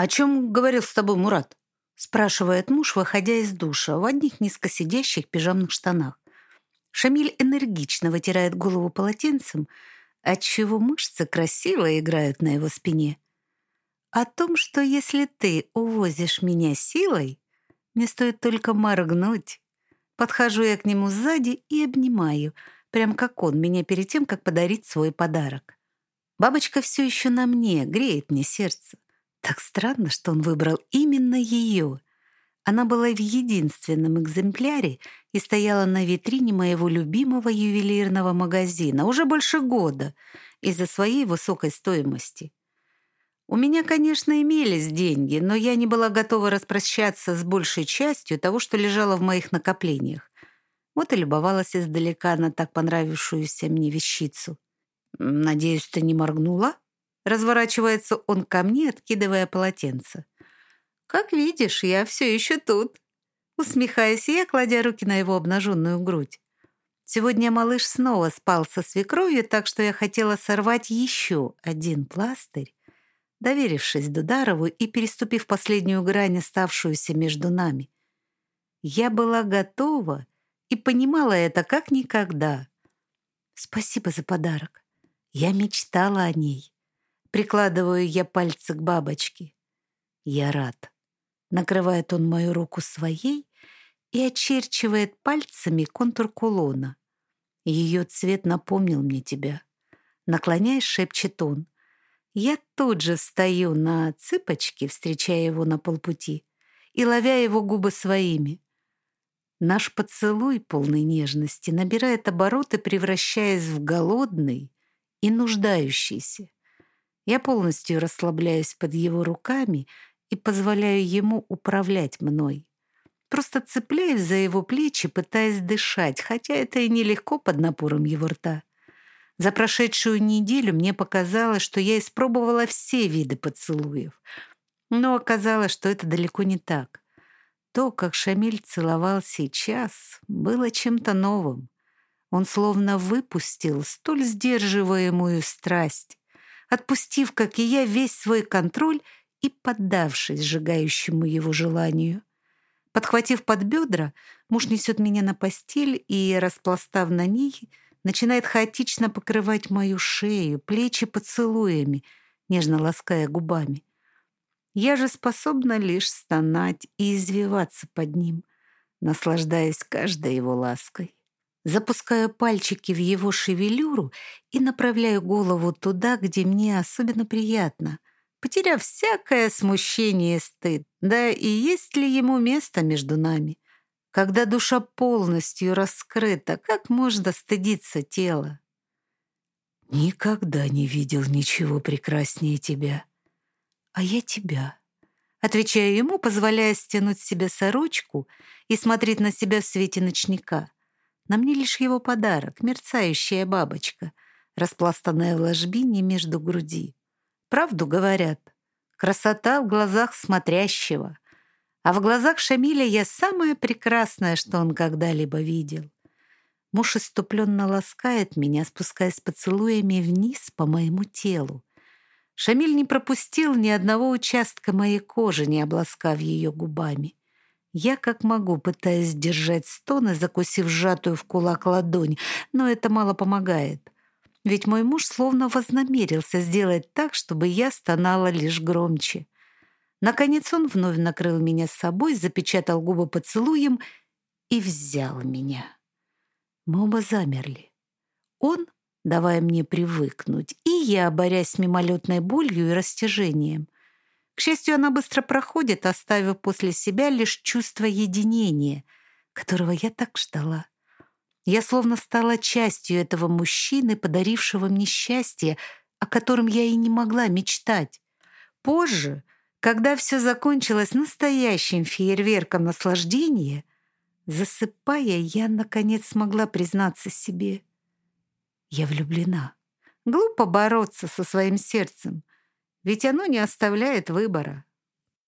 «О чем говорил с тобой Мурат?» спрашивает муж, выходя из душа в одних низкосидящих пижамных штанах. Шамиль энергично вытирает голову полотенцем, отчего мышцы красиво играют на его спине. О том, что если ты увозишь меня силой, мне стоит только моргнуть. Подхожу я к нему сзади и обнимаю, прям как он меня перед тем, как подарить свой подарок. Бабочка все еще на мне, греет мне сердце. Так странно, что он выбрал именно ее. Она была в единственном экземпляре и стояла на витрине моего любимого ювелирного магазина уже больше года из-за своей высокой стоимости. У меня, конечно, имелись деньги, но я не была готова распрощаться с большей частью того, что лежало в моих накоплениях. Вот и любовалась издалека на так понравившуюся мне вещицу. «Надеюсь, ты не моргнула?» Разворачивается он ко мне, откидывая полотенце. «Как видишь, я все еще тут». Усмехаясь я, кладя руки на его обнаженную грудь. Сегодня малыш снова спал со свекровью, так что я хотела сорвать еще один пластырь, доверившись Дударову и переступив последнюю грань, оставшуюся между нами. Я была готова и понимала это как никогда. Спасибо за подарок. Я мечтала о ней. Прикладываю я пальцы к бабочке. Я рад. Накрывает он мою руку своей и очерчивает пальцами контур кулона. Ее цвет напомнил мне тебя. Наклоняясь, шепчет он. Я тут же встаю на цыпочки, встречая его на полпути, и ловя его губы своими. Наш поцелуй, полный нежности, набирает обороты, превращаясь в голодный и нуждающийся. Я полностью расслабляюсь под его руками и позволяю ему управлять мной. Просто цепляюсь за его плечи, пытаясь дышать, хотя это и нелегко под напором его рта. За прошедшую неделю мне показалось, что я испробовала все виды поцелуев. Но оказалось, что это далеко не так. То, как Шамиль целовал сейчас, было чем-то новым. Он словно выпустил столь сдерживаемую страсть, отпустив, как и я, весь свой контроль и поддавшись сжигающему его желанию. Подхватив под бедра, муж несет меня на постель и, распластав на ней, начинает хаотично покрывать мою шею, плечи поцелуями, нежно лаская губами. Я же способна лишь стонать и извиваться под ним, наслаждаясь каждой его лаской. Запускаю пальчики в его шевелюру и направляю голову туда, где мне особенно приятно, потеряв всякое смущение и стыд. Да и есть ли ему место между нами? Когда душа полностью раскрыта, как можно стыдиться тела? Никогда не видел ничего прекраснее тебя. А я тебя. Отвечаю ему, позволяя стянуть с себя сорочку и смотреть на себя в свете ночника. На мне лишь его подарок, мерцающая бабочка, распластанная в ложбине между груди. Правду говорят. Красота в глазах смотрящего. А в глазах Шамиля я самое прекрасное, что он когда-либо видел. Муж иступленно ласкает меня, спускаясь поцелуями вниз по моему телу. Шамиль не пропустил ни одного участка моей кожи, не обласкав ее губами. Я как могу пытаюсь сдержать стоны, закусив сжатую в кулак ладонь, но это мало помогает. Ведь мой муж словно вознамерился сделать так, чтобы я стонала лишь громче. Наконец он вновь накрыл меня с собой, запечатал губы поцелуем и взял меня. Мы оба замерли. Он, давая мне привыкнуть, и я, борясь с мимолетной болью и растяжением — к счастью, она быстро проходит, оставив после себя лишь чувство единения, которого я так ждала. Я словно стала частью этого мужчины, подарившего мне счастье, о котором я и не могла мечтать. Позже, когда все закончилось настоящим фейерверком наслаждения, засыпая, я, наконец, смогла признаться себе. Я влюблена. Глупо бороться со своим сердцем ведь оно не оставляет выбора.